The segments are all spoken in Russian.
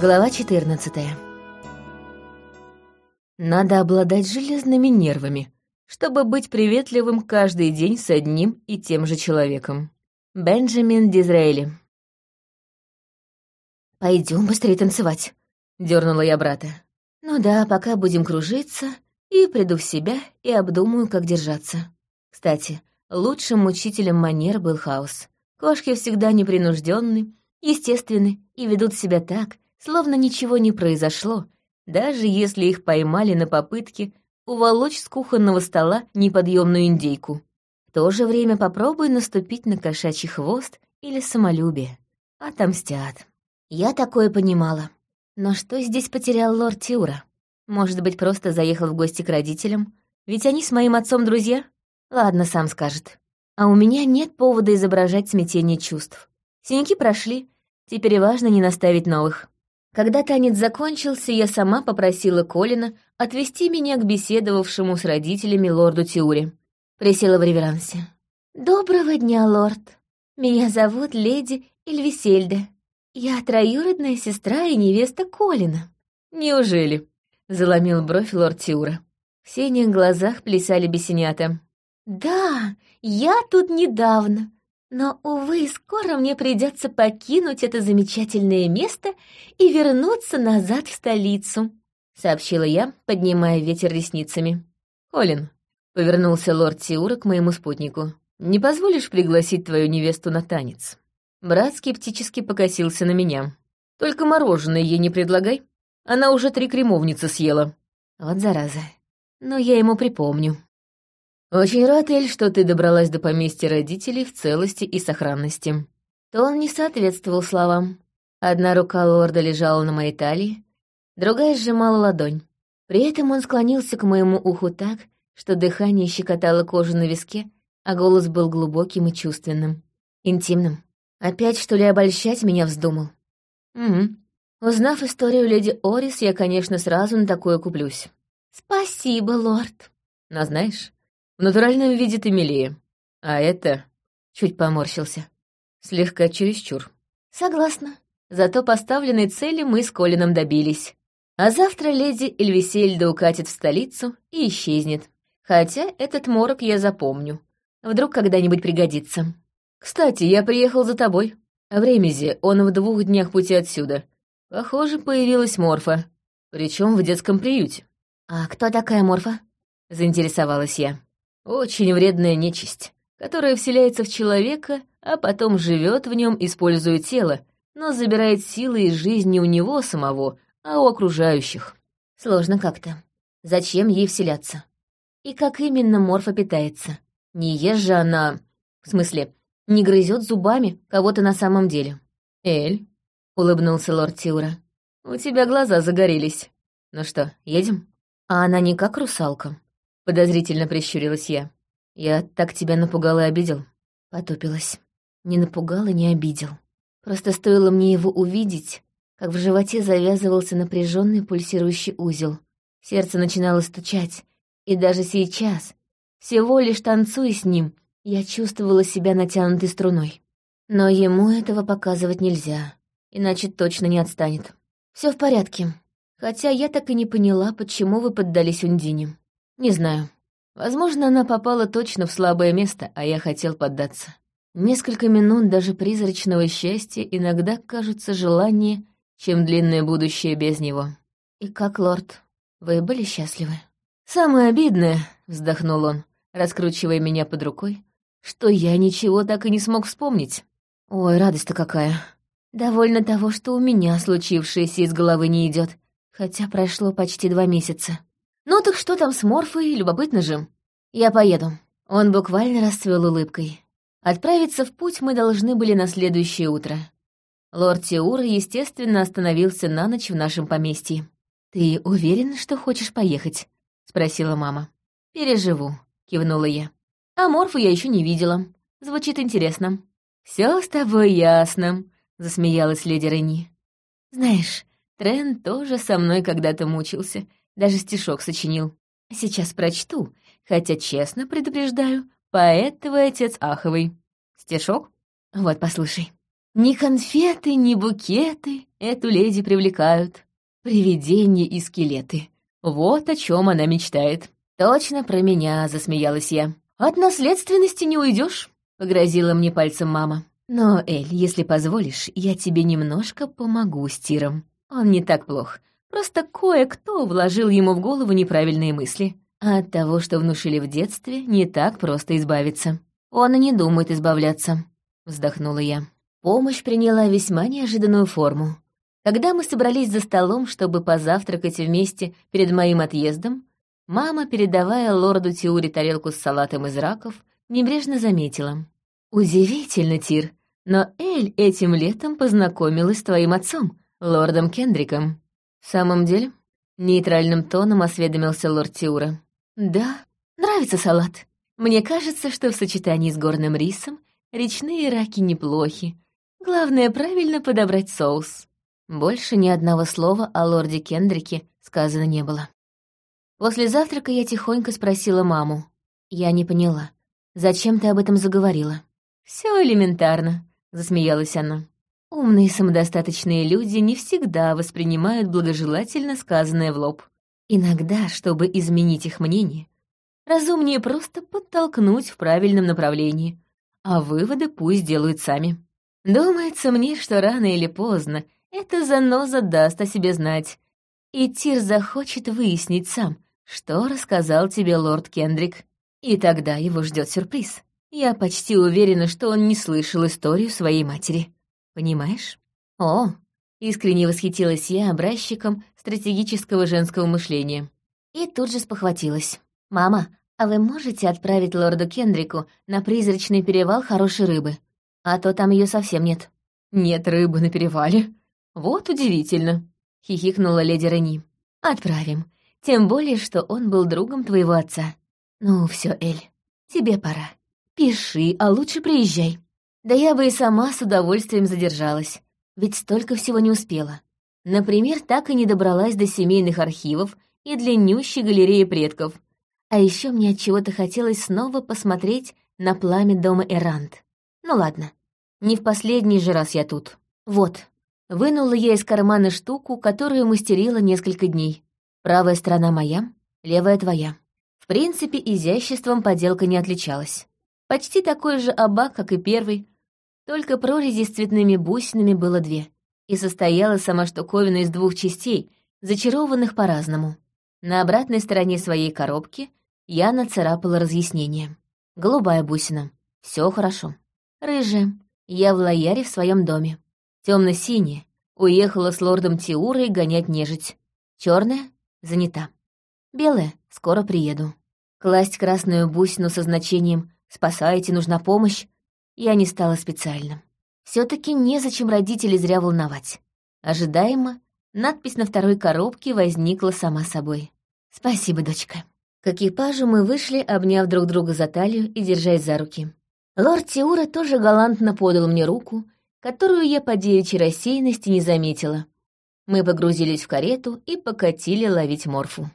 Глава 14 Надо обладать железными нервами, чтобы быть приветливым каждый день с одним и тем же человеком. Бенджамин Дизраэли. Пойдем быстрее танцевать», — дернула я брата. «Ну да, пока будем кружиться, и приду в себя и обдумаю, как держаться. Кстати, лучшим учителем манер был хаос. Кошки всегда непринужденны, естественны и ведут себя так, словно ничего не произошло, даже если их поймали на попытке уволочь с кухонного стола неподъемную индейку. В то же время попробуй наступить на кошачий хвост или самолюбие. Отомстят. Я такое понимала. Но что здесь потерял лорд Тиура? Может быть, просто заехал в гости к родителям? Ведь они с моим отцом друзья? Ладно, сам скажет. А у меня нет повода изображать смятение чувств. Синяки прошли, теперь важно не наставить новых. Когда танец закончился, я сама попросила Колина отвести меня к беседовавшему с родителями лорду Тиуре. Присела в реверансе. «Доброго дня, лорд. Меня зовут леди Эльвисельда. Я троюродная сестра и невеста Колина». «Неужели?» — заломил бровь лорд Тиура. В синих глазах плясали бесенята. «Да, я тут недавно. Но, увы, скоро мне придется покинуть это замечательное место и вернуться назад в столицу», — сообщила я, поднимая ветер ресницами. «Колин», — повернулся лорд Тиура к моему спутнику, — «не позволишь пригласить твою невесту на танец?» Брат скептически покосился на меня. «Только мороженое ей не предлагай. Она уже три кремовницы съела». Вот зараза. Но я ему припомню. «Очень рад, Эль, что ты добралась до поместья родителей в целости и сохранности». То он не соответствовал словам. Одна рука лорда лежала на моей талии, другая сжимала ладонь. При этом он склонился к моему уху так, что дыхание щекотало кожу на виске, а голос был глубоким и чувственным, интимным. Опять, что ли, обольщать меня вздумал? Угу. Узнав историю леди Орис, я, конечно, сразу на такое куплюсь. «Спасибо, лорд». Но знаешь, в натуральном виде милее. А это...» Чуть поморщился. Слегка чересчур. «Согласна. Зато поставленной цели мы с Колином добились. А завтра леди Эльвисельда укатит в столицу и исчезнет. Хотя этот морок я запомню. Вдруг когда-нибудь пригодится. Кстати, я приехал за тобой. В Ремезе, он в двух днях пути отсюда. Похоже, появилась Морфа. Причем в детском приюте. «А кто такая Морфа?» — заинтересовалась я. Очень вредная нечисть, которая вселяется в человека, а потом живет в нем, используя тело, но забирает силы и жизни у него самого, а у окружающих. Сложно как-то. Зачем ей вселяться? И как именно Морфа питается? Не ест же она... В смысле, не грызет зубами кого-то на самом деле. «Эль», — улыбнулся лорд Тиура, — «у тебя глаза загорелись. Ну что, едем?» А она не как русалка. Подозрительно прищурилась я. Я так тебя напугал и обидел? Потупилась. Не напугал и не обидел. Просто стоило мне его увидеть, как в животе завязывался напряженный пульсирующий узел. Сердце начинало стучать, и даже сейчас, всего лишь танцуя с ним, я чувствовала себя натянутой струной. Но ему этого показывать нельзя, иначе точно не отстанет. Все в порядке, хотя я так и не поняла, почему вы поддались Ундине. Не знаю. Возможно, она попала точно в слабое место, а я хотел поддаться. Несколько минут даже призрачного счастья иногда кажутся желаннее, чем длинное будущее без него. И как, лорд, вы были счастливы? Самое обидное, вздохнул он, раскручивая меня под рукой, что я ничего так и не смог вспомнить. Ой, радость-то какая. Довольно того, что у меня случившееся из головы не идет, хотя прошло почти два месяца. «Ну так что там с Морфой, любопытно же. Я поеду». Он буквально расцвел улыбкой. Отправиться в путь мы должны были на следующее утро. Лорд Тиура, естественно, остановился на ночь в нашем поместье. «Ты уверен, что хочешь поехать?» — спросила мама. «Переживу», — кивнула я. «А Морфу я еще не видела. Звучит интересно». Все с тобой ясно», — засмеялась леди Рени. «Знаешь, Трен тоже со мной когда-то мучился, даже стишок сочинил. Сейчас прочту, хотя, честно предупреждаю, поэт твой отец Аховый. Стишок? Вот, послушай. Ни конфеты, ни букеты эту леди привлекают. Привидения и скелеты. Вот о чем она мечтает. Точно про меня, засмеялась я. От наследственности не уйдешь, погрозила мне пальцем мама. Но, Эль, если позволишь, я тебе немножко помогу с Тиром. Он не так плох. Просто кое-кто вложил ему в голову неправильные мысли. А от того, что внушили в детстве, не так просто избавиться. Он и не думает избавляться, вздохнула я. Помощь приняла весьма неожиданную форму. Когда мы собрались за столом, чтобы позавтракать вместе перед моим отъездом, мама, передавая лорду Тиури тарелку с салатом из раков, небрежно заметила. «Удивительно, Тир, но Эль этим летом познакомилась с твоим отцом, лордом Кендриком». «В самом деле?» — нейтральным тоном осведомился лорд Тиура. «Да, нравится салат. Мне кажется, что в сочетании с горным рисом речные раки неплохи, Главное, правильно подобрать соус. Больше ни одного слова о лорде Кендрике сказано не было. После завтрака я тихонько спросила маму. Я не поняла. «Зачем ты об этом заговорила?» Все элементарно», — засмеялась она. «Умные самодостаточные люди не всегда воспринимают благожелательно сказанное в лоб. Иногда, чтобы изменить их мнение, разумнее просто подтолкнуть в правильном направлении, а выводы пусть делают сами». Думается мне, что рано или поздно эта заноза даст о себе знать, и Тир захочет выяснить сам, что рассказал тебе лорд Кендрик, и тогда его ждет сюрприз. Я почти уверена, что он не слышал историю своей матери. Понимаешь? О, искренне восхитилась я образчиком стратегического женского мышления. И тут же спохватилась. «Мама, а вы можете отправить лорду Кендрику на призрачный перевал хорошей рыбы? а то там ее совсем нет». «Нет рыбы на перевале? Вот удивительно», — хихикнула леди Рени. «Отправим. Тем более, что он был другом твоего отца. Ну все, Эль, тебе пора. Пиши, а лучше приезжай. Да я бы и сама с удовольствием задержалась, ведь столько всего не успела. Например, так и не добралась до семейных архивов и длиннющей галереи предков. А еще мне от чего-то хотелось снова посмотреть на пламя дома Эрант. Ну ладно, не в последний же раз я тут. Вот, вынула я из кармана штуку, которую мастерила несколько дней. Правая сторона моя, левая твоя. В принципе, изяществом поделка не отличалась. Почти такой же оба, как и первый, только прорези с цветными бусинами было две, и состояла сама штуковина из двух частей, зачарованных по-разному. На обратной стороне своей коробки я нацарапала разъяснение. Голубая бусина. Все хорошо. Рыжая. Я в лояре в своем доме. Темно-синяя. Уехала с лордом Тиурой гонять нежить. Черная занята. Белая. Скоро приеду. Класть красную бусину со значением «Спасайте, нужна помощь» я не стала специально. все таки незачем родителей зря волновать. Ожидаемо, надпись на второй коробке возникла сама собой. «Спасибо, дочка». К экипажу мы вышли, обняв друг друга за талию и держась за руки. Лорд Тиура тоже галантно подал мне руку, которую я по девичьей рассеянности не заметила. Мы погрузились в карету и покатили ловить морфу.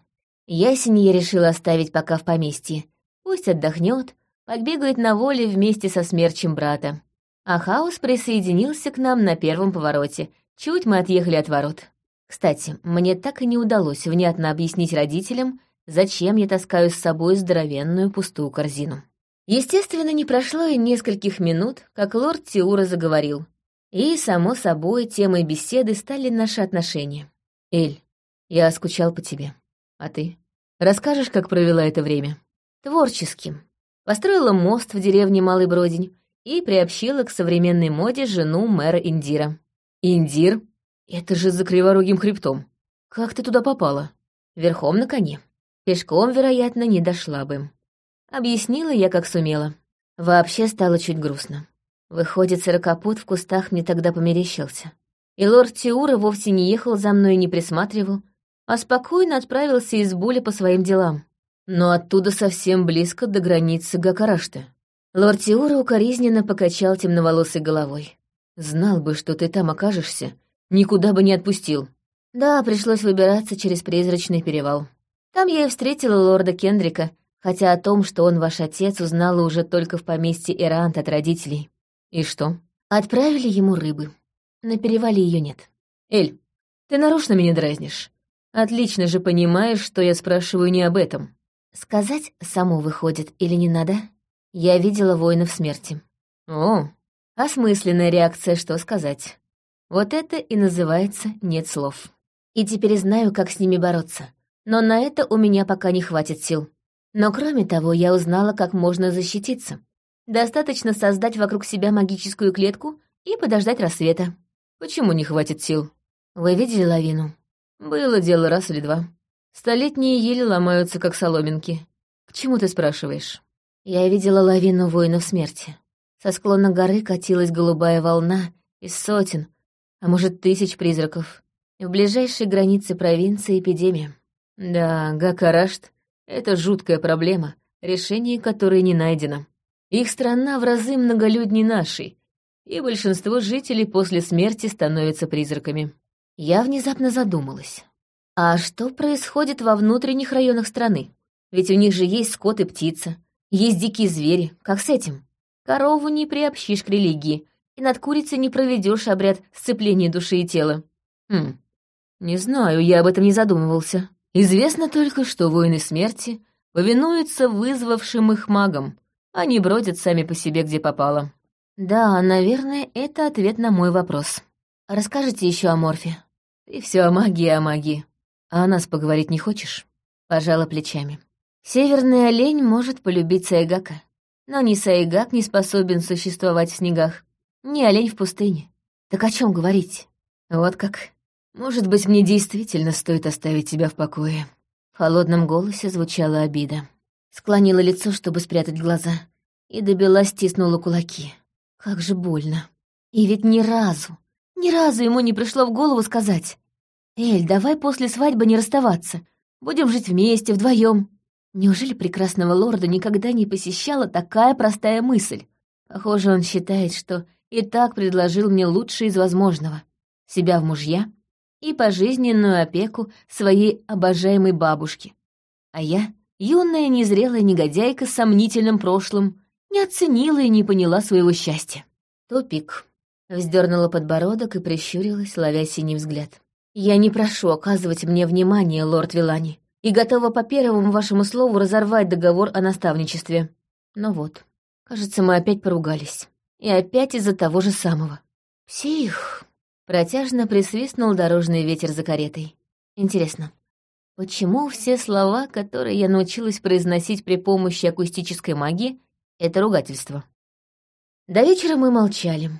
Ясень я решила оставить пока в поместье. Пусть отдохнет, побегает на воле вместе со смерчем брата. А Хаос присоединился к нам на первом повороте. Чуть мы отъехали от ворот. Кстати, мне так и не удалось внятно объяснить родителям, зачем я таскаю с собой здоровенную пустую корзину. Естественно, не прошло и нескольких минут, как лорд Тиура заговорил. И, само собой, темой беседы стали наши отношения. «Эль, я скучал по тебе. А ты? Расскажешь, как провела это время?» «Творческим. Построила мост в деревне Малый Бродень и приобщила к современной моде жену мэра Индира». «Индир? Это же за криворогим хребтом. Как ты туда попала?» «Верхом на коне. Пешком, вероятно, не дошла бы». Объяснила я, как сумела. Вообще стало чуть грустно. Выходит, сорокопут в кустах мне тогда померещился. И лорд Тиура вовсе не ехал за мной и не присматривал, а спокойно отправился из Буля по своим делам. Но оттуда совсем близко до границы Гакарашты. Лорд Тиура укоризненно покачал темноволосой головой. «Знал бы, что ты там окажешься, никуда бы не отпустил». Да, пришлось выбираться через призрачный перевал. Там я и встретила лорда Кендрика, хотя о том, что он ваш отец, узнала уже только в поместье Ирант от родителей. И что? Отправили ему рыбы. На перевале ее нет. Эль, ты нарочно меня дразнишь. Отлично же понимаешь, что я спрашиваю не об этом. Сказать само выходит или не надо? Я видела воинов смерти. О, осмысленная реакция, что сказать. Вот это и называется «нет слов». И теперь знаю, как с ними бороться. Но на это у меня пока не хватит сил. Но кроме того, я узнала, как можно защититься. Достаточно создать вокруг себя магическую клетку и подождать рассвета. Почему не хватит сил? Вы видели лавину? Было дело раз или два. Столетние ели ломаются, как соломинки. К чему ты спрашиваешь? Я видела лавину воинов смерти. Со склона горы катилась голубая волна из сотен, а может, тысяч призраков. В ближайшей границе провинции эпидемия. Да, Гакарашт — это жуткая проблема, решение которой не найдено. Их страна в разы многолюдней нашей, и большинство жителей после смерти становятся призраками. Я внезапно задумалась. А что происходит во внутренних районах страны? Ведь у них же есть скот и птица, есть дикие звери. Как с этим? Корову не приобщишь к религии, и над курицей не проведешь обряд сцепления души и тела. Хм, не знаю, я об этом не задумывался. Известно только, что воины смерти повинуются вызвавшим их магам. Они бродят сами по себе, где попало. Да, наверное, это ответ на мой вопрос. Расскажите еще о Морфе. Ты все о магии, о магии. А о нас поговорить не хочешь? Пожала плечами. Северный олень может полюбить Сайгака. Но ни Сайгак не способен существовать в снегах, ни олень в пустыне. Так о чем говорить? Вот как. Может быть, мне действительно стоит оставить тебя в покое. В холодном голосе звучала обида. Склонила лицо, чтобы спрятать глаза, и добила стиснула кулаки. Как же больно. И ведь ни разу, ни разу ему не пришло в голову сказать. «Эль, давай после свадьбы не расставаться. Будем жить вместе, вдвоем. Неужели прекрасного лорда никогда не посещала такая простая мысль? Похоже, он считает, что и так предложил мне лучшее из возможного. Себя в мужья и пожизненную опеку своей обожаемой бабушки. А я, юная незрелая негодяйка с сомнительным прошлым, не оценила и не поняла своего счастья. Тупик. Вздернула подбородок и прищурилась, ловя синий взгляд. «Я не прошу оказывать мне внимание, лорд Вилани, и готова по первому вашему слову разорвать договор о наставничестве. Но вот, кажется, мы опять поругались. И опять из-за того же самого. Псих!» Протяжно присвистнул дорожный ветер за каретой. Интересно, почему все слова, которые я научилась произносить при помощи акустической магии, это ругательство? До вечера мы молчали.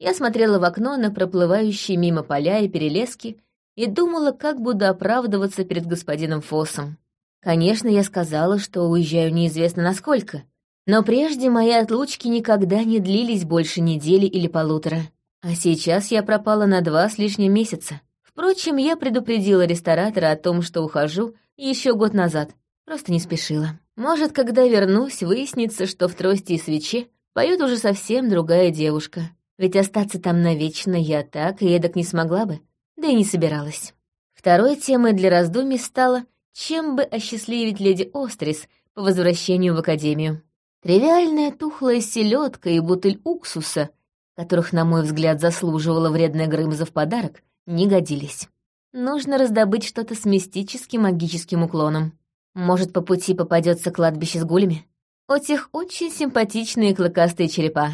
Я смотрела в окно на проплывающие мимо поля и перелески и думала, как буду оправдываться перед господином Фоссом. Конечно, я сказала, что уезжаю неизвестно насколько, но прежде мои отлучки никогда не длились больше недели или полутора. А сейчас я пропала на два с лишним месяца. Впрочем, я предупредила ресторатора о том, что ухожу, еще год назад. Просто не спешила. Может, когда вернусь, выяснится, что в трости и свече поет уже совсем другая девушка. Ведь остаться там навечно я так и эдак не смогла бы, да и не собиралась. Второй темой для раздумий стало, чем бы осчастливить леди Острис по возвращению в академию. Тривиальная тухлая селедка и бутыль уксуса, которых, на мой взгляд, заслуживала вредная Грымза в подарок, не годились. Нужно раздобыть что-то с мистическим магическим уклоном. Может, по пути попадется кладбище с гулями? У тех очень симпатичные клыкастые черепа.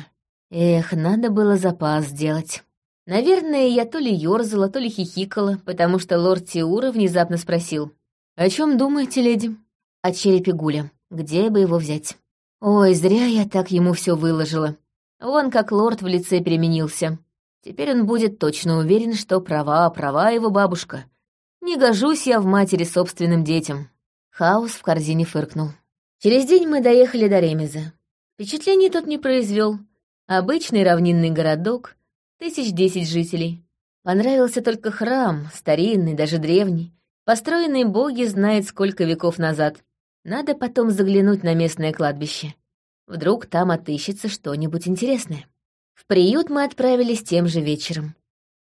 Эх, надо было запас сделать. Наверное, я то ли ёрзала, то ли хихикала, потому что лорд Тиура внезапно спросил. «О чем думаете, леди?» «О черепе Гуля. Где бы его взять?» Ой, зря я так ему все выложила. Вон как лорд в лице переменился. Теперь он будет точно уверен, что права, права его бабушка. Не гожусь я в матери собственным детям. Хаос в корзине фыркнул. Через день мы доехали до Ремеза. Впечатлений тот не произвел. Обычный равнинный городок, тысяч десять жителей. Понравился только храм, старинный, даже древний, построенный боги знает сколько веков назад. Надо потом заглянуть на местное кладбище. Вдруг там отыщется что-нибудь интересное. В приют мы отправились тем же вечером.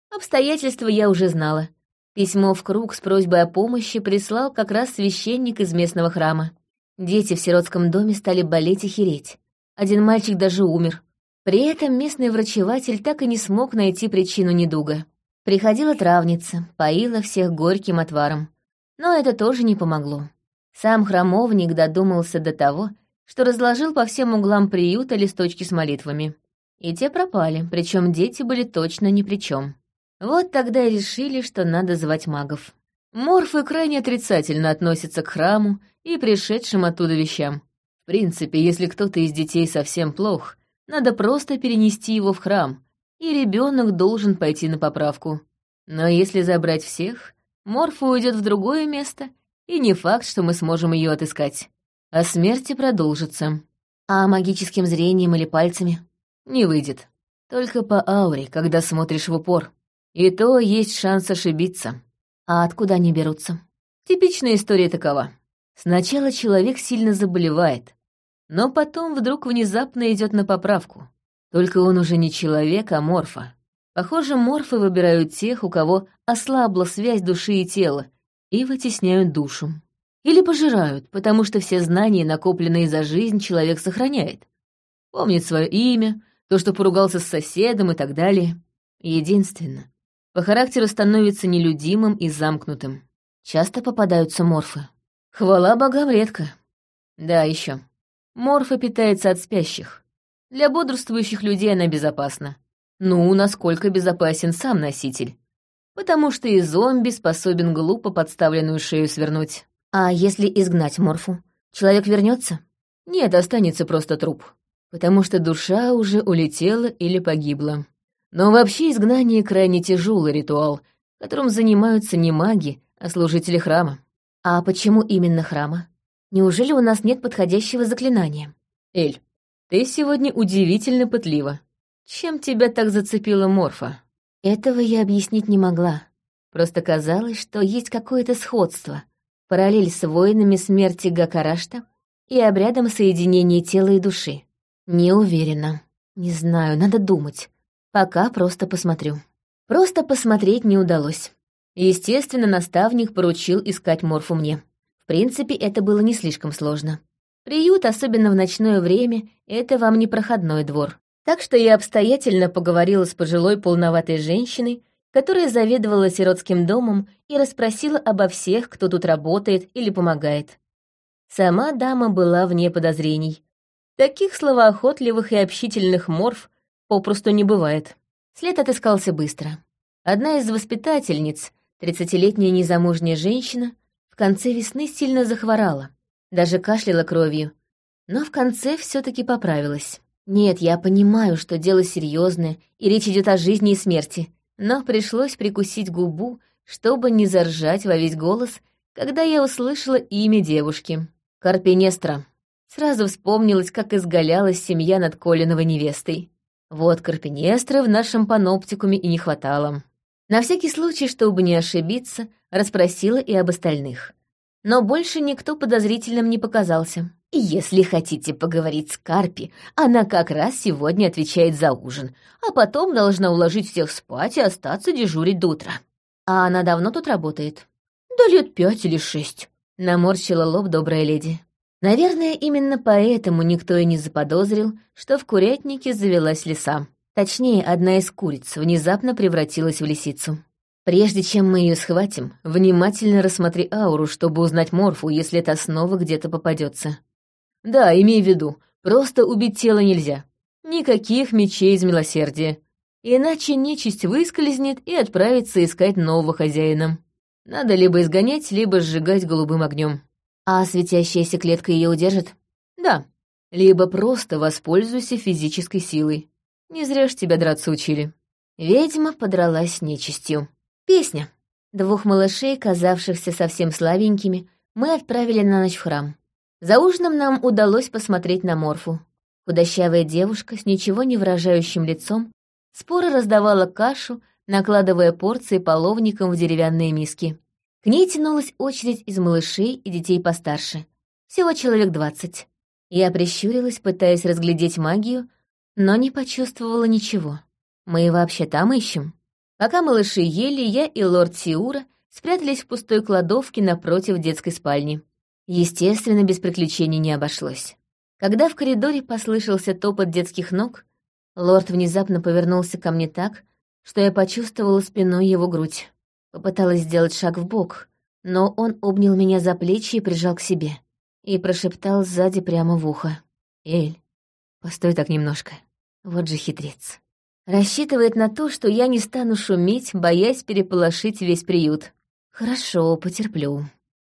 Обстоятельства я уже знала. Письмо в круг с просьбой о помощи прислал как раз священник из местного храма. Дети в сиротском доме стали болеть и хереть. Один мальчик даже умер. При этом местный врачеватель так и не смог найти причину недуга. Приходила травница, поила всех горьким отваром. Но это тоже не помогло. Сам храмовник додумался до того, что разложил по всем углам приюта листочки с молитвами. И те пропали, причем дети были точно ни при чем. Вот тогда и решили, что надо звать магов. Морфы крайне отрицательно относятся к храму и пришедшим оттуда вещам. В принципе, если кто-то из детей совсем плох, надо просто перенести его в храм, и ребенок должен пойти на поправку. Но если забрать всех, Морфа уйдет в другое место, и не факт, что мы сможем ее отыскать. А смерти продолжится. А магическим зрением или пальцами? Не выйдет. Только по ауре, когда смотришь в упор. И то есть шанс ошибиться. А откуда они берутся? Типичная история такова. Сначала человек сильно заболевает, но потом вдруг внезапно идет на поправку. Только он уже не человек, а морфа. Похоже, морфы выбирают тех, у кого ослабла связь души и тела, и вытесняют душу. Или пожирают, потому что все знания, накопленные за жизнь, человек сохраняет. Помнит свое имя, то, что поругался с соседом и так далее. Единственно, по характеру становится нелюдимым и замкнутым. Часто попадаются морфы. Хвала богам редко. Да, еще. Морфа питается от спящих. Для бодрствующих людей она безопасна. Ну, насколько безопасен сам носитель. Потому что и зомби способен глупо подставленную шею свернуть. А если изгнать морфу, человек вернется? Нет, останется просто труп. Потому что душа уже улетела или погибла. Но вообще изгнание крайне тяжелый ритуал, которым занимаются не маги, а служители храма. А почему именно храма? Неужели у нас нет подходящего заклинания? Эль, ты сегодня удивительно пытлива. Чем тебя так зацепила морфа? Этого я объяснить не могла. Просто казалось, что есть какое-то сходство, параллель с воинами смерти Гакарашта и обрядом соединения тела и души. Не уверена. Не знаю, надо думать. Пока просто посмотрю. Просто посмотреть не удалось. Естественно, наставник поручил искать морфу мне. В принципе, это было не слишком сложно. Приют, особенно в ночное время, это вам не проходной двор. Так что я обстоятельно поговорила с пожилой полноватой женщиной, которая заведовала сиротским домом и расспросила обо всех, кто тут работает или помогает. Сама дама была вне подозрений. Таких словоохотливых и общительных морф попросту не бывает. След отыскался быстро. Одна из воспитательниц, тридцатилетняя незамужняя женщина, в конце весны сильно захворала даже кашляла кровью, но в конце все таки поправилась. Нет, я понимаю, что дело серьезное, и речь идет о жизни и смерти, но пришлось прикусить губу, чтобы не заржать во весь голос, когда я услышала имя девушки — Карпенестра. Сразу вспомнилось, как изгалялась семья над Колиновой невестой. Вот Карпенестры в нашем паноптикуме и не хватало. На всякий случай, чтобы не ошибиться, расспросила и об остальных но больше никто подозрительным не показался. «Если хотите поговорить с Карпи, она как раз сегодня отвечает за ужин, а потом должна уложить всех спать и остаться дежурить до утра. А она давно тут работает?» «Да лет пять или шесть», — наморщила лоб добрая леди. Наверное, именно поэтому никто и не заподозрил, что в курятнике завелась лиса. Точнее, одна из куриц внезапно превратилась в лисицу. Прежде чем мы ее схватим, внимательно рассмотри ауру, чтобы узнать морфу, если это снова где-то попадется. Да, имей в виду, просто убить тело нельзя. Никаких мечей из милосердия. Иначе нечисть выскользнет и отправится искать нового хозяина. Надо либо изгонять, либо сжигать голубым огнем. А светящаяся клетка ее удержит? Да. Либо просто воспользуйся физической силой. Не зря ж тебя драться учили. Ведьма подралась с нечистью. Песня. Двух малышей, казавшихся совсем слабенькими, мы отправили на ночь в храм. За ужином нам удалось посмотреть на Морфу. Худощавая девушка с ничего не выражающим лицом споро раздавала кашу, накладывая порции половником в деревянные миски. К ней тянулась очередь из малышей и детей постарше. Всего человек двадцать. Я прищурилась, пытаясь разглядеть магию, но не почувствовала ничего. Мы вообще там ищем. Пока малыши ели, я и лорд Сиура спрятались в пустой кладовке напротив детской спальни. Естественно, без приключений не обошлось. Когда в коридоре послышался топот детских ног, Лорд внезапно повернулся ко мне так, что я почувствовала спиной его грудь. Попыталась сделать шаг в бок, но он обнял меня за плечи и прижал к себе. И прошептал сзади прямо в ухо. «Эль, постой так немножко. Вот же хитрец. Рассчитывает на то, что я не стану шуметь, боясь переполошить весь приют. Хорошо, потерплю.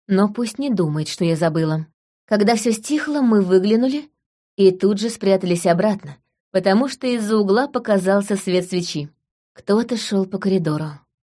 Но пусть не думает, что я забыла. Когда все стихло, мы выглянули и тут же спрятались обратно, потому что из-за угла показался свет свечи. Кто-то шел по коридору.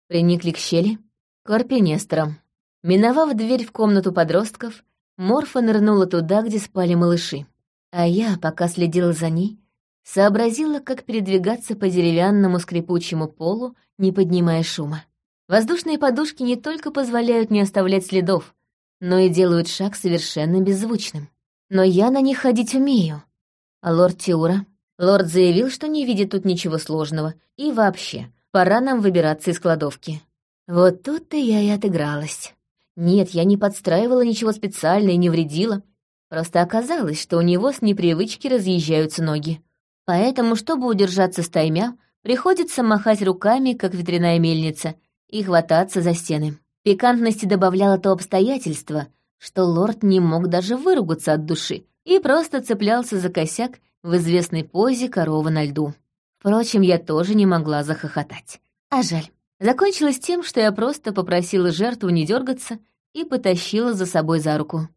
Приникли к щели, к арпинестрам. Миновав дверь в комнату подростков, Морфа нырнула туда, где спали малыши. А я, пока следила за ней, сообразила, как передвигаться по деревянному скрипучему полу, не поднимая шума. Воздушные подушки не только позволяют не оставлять следов, но и делают шаг совершенно беззвучным. Но я на них ходить умею. А лорд Тиура? Лорд заявил, что не видит тут ничего сложного, и вообще, пора нам выбираться из кладовки. Вот тут-то я и отыгралась. Нет, я не подстраивала ничего специально и не вредила. Просто оказалось, что у него с непривычки разъезжаются ноги. Поэтому, чтобы удержаться стаймя, приходится махать руками, как ветряная мельница, и хвататься за стены. Пикантности добавляло то обстоятельство, что лорд не мог даже выругаться от души и просто цеплялся за косяк в известной позе корова на льду. Впрочем, я тоже не могла захохотать. А жаль. Закончилось тем, что я просто попросила жертву не дергаться и потащила за собой за руку.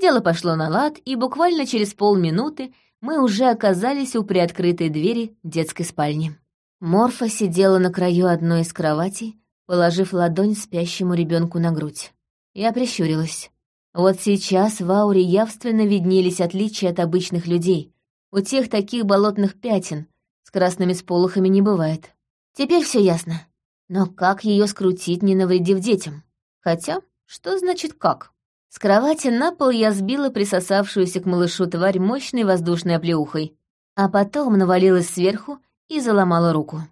Дело пошло на лад, и буквально через полминуты мы уже оказались у приоткрытой двери детской спальни. Морфа сидела на краю одной из кроватей, положив ладонь спящему ребенку на грудь. Я прищурилась. Вот сейчас в ауре явственно виднелись отличия от обычных людей. У тех таких болотных пятен с красными сполохами не бывает. Теперь все ясно. Но как ее скрутить, не навредив детям? Хотя, что значит как? С кровати на пол я сбила присосавшуюся к малышу тварь мощной воздушной оплеухой, а потом навалилась сверху и заломала руку.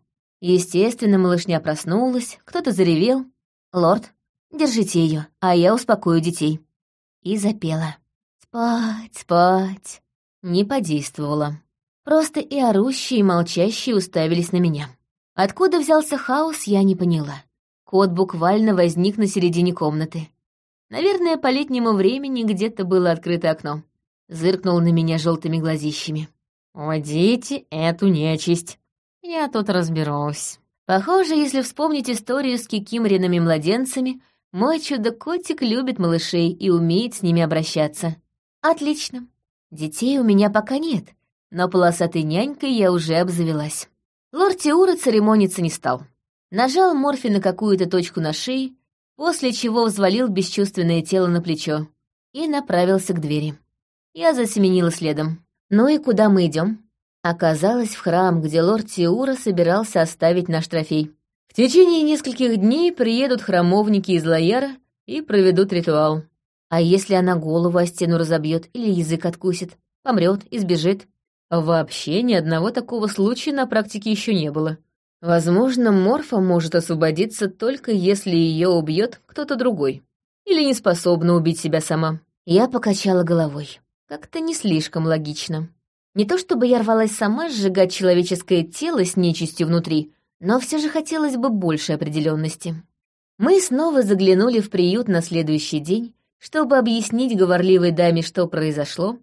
Естественно, малышня проснулась, кто-то заревел. «Лорд, держите ее, а я успокою детей». И запела. «Спать, спать». Не подействовала. Просто и орущие, и молчащие уставились на меня. Откуда взялся хаос, я не поняла. Кот буквально возник на середине комнаты. Наверное, по летнему времени где-то было открыто окно. Зыркнул на меня желтыми глазищами. «Водите эту нечисть. Я тут разберусь». Похоже, если вспомнить историю с кикимориными младенцами, мой чудо-котик любит малышей и умеет с ними обращаться. Отлично. Детей у меня пока нет, но полосатой нянькой я уже обзавелась. Лорд Тиура церемониться не стал. Нажал Морфи на какую-то точку на шее, после чего взвалил бесчувственное тело на плечо и направился к двери. Я засеменила следом. «Ну и куда мы идем? Оказалось, в храм, где лорд Тиура собирался оставить наш трофей. В течение нескольких дней приедут храмовники из Лояра и проведут ритуал. А если она голову о стену разобьет или язык откусит, помрет и сбежит? Вообще ни одного такого случая на практике еще не было. Возможно, Морфа может освободиться только если ее убьет кто-то другой. Или не способна убить себя сама. Я покачала головой. Как-то не слишком логично. Не то чтобы я рвалась сама сжигать человеческое тело с нечистью внутри, но все же хотелось бы больше определенности. Мы снова заглянули в приют на следующий день, чтобы объяснить говорливой даме, что произошло,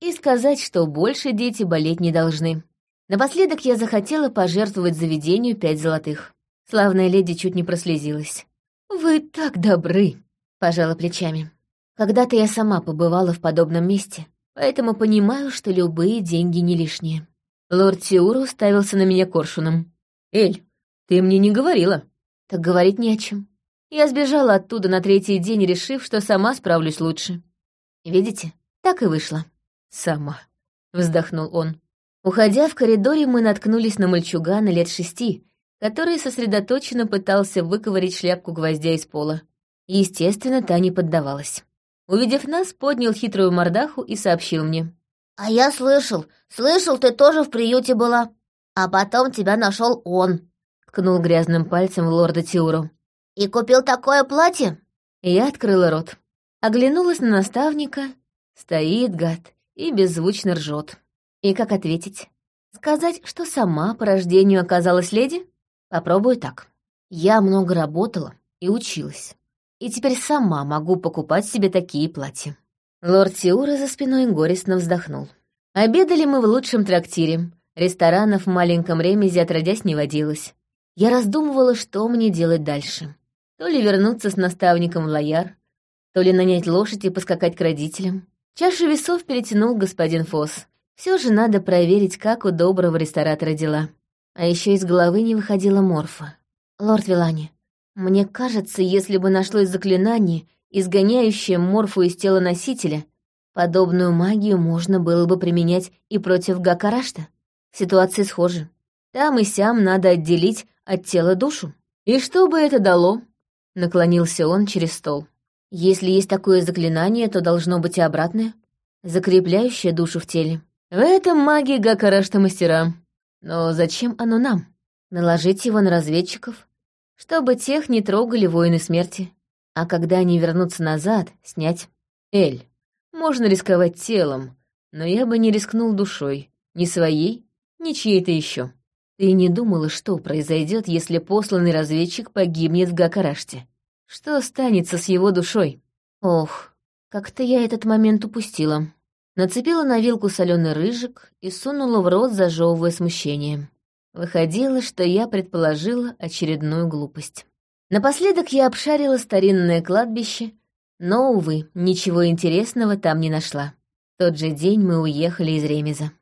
и сказать, что больше дети болеть не должны. Напоследок я захотела пожертвовать заведению пять золотых. Славная леди чуть не прослезилась. «Вы так добры!» — пожала плечами. Когда-то я сама побывала в подобном месте, поэтому понимаю, что любые деньги не лишние. Лорд Тиура уставился на меня коршуном. «Эль, ты мне не говорила». «Так говорить не о чем. Я сбежала оттуда на третий день, решив, что сама справлюсь лучше. Видите, так и вышло». «Сама», — вздохнул он. Уходя в коридоре, мы наткнулись на мальчугана лет шести, который сосредоточенно пытался выковырить шляпку гвоздя из пола. Естественно, та не поддавалась. Увидев нас, поднял хитрую мордаху и сообщил мне. «А я слышал, слышал, ты тоже в приюте была. А потом тебя нашел он», — ткнул грязным пальцем лорда Тиуру. «И купил такое платье?» Я открыла рот. Оглянулась на наставника. Стоит гад и беззвучно ржет. И как ответить? Сказать, что сама по рождению оказалась леди? Попробую так. Я много работала и училась. И теперь сама могу покупать себе такие платья. Лорд Тиура за спиной горестно вздохнул. Обедали мы в лучшем трактире. Ресторанов в маленьком Ремезе отродясь не водилось. Я раздумывала, что мне делать дальше. То ли вернуться с наставником в Лояр, то ли нанять лошадь и поскакать к родителям. Чашу весов перетянул господин Фос. Все же надо проверить, как у доброго ресторатора дела. А еще из головы не выходила морфа. «Лорд Вилани, мне кажется, если бы нашлось заклинание, изгоняющее морфу из тела носителя, подобную магию можно было бы применять и против Гакарашта. Ситуации схожи. Там и сям надо отделить от тела душу. И что бы это дало? Наклонился он через стол. Если есть такое заклинание, то должно быть и обратное, закрепляющее душу в теле. В этом магии Гакарашта мастера. Но зачем оно нам? Наложить его на разведчиков, чтобы тех не трогали воины смерти. А когда они вернутся назад, снять. Эль, можно рисковать телом, но я бы не рискнул душой, ни своей, ни чьей-то еще. Ты не думала, что произойдет, если посланный разведчик погибнет в Гакараште? Что останется с его душой? Ох, как-то я этот момент упустила. Нацепила на вилку соленый рыжик и сунула в рот, зажевывая смущение. Выходило, что я предположила очередную глупость. Напоследок я обшарила старинное кладбище, но, увы, ничего интересного там не нашла. В тот же день мы уехали из Ремеза.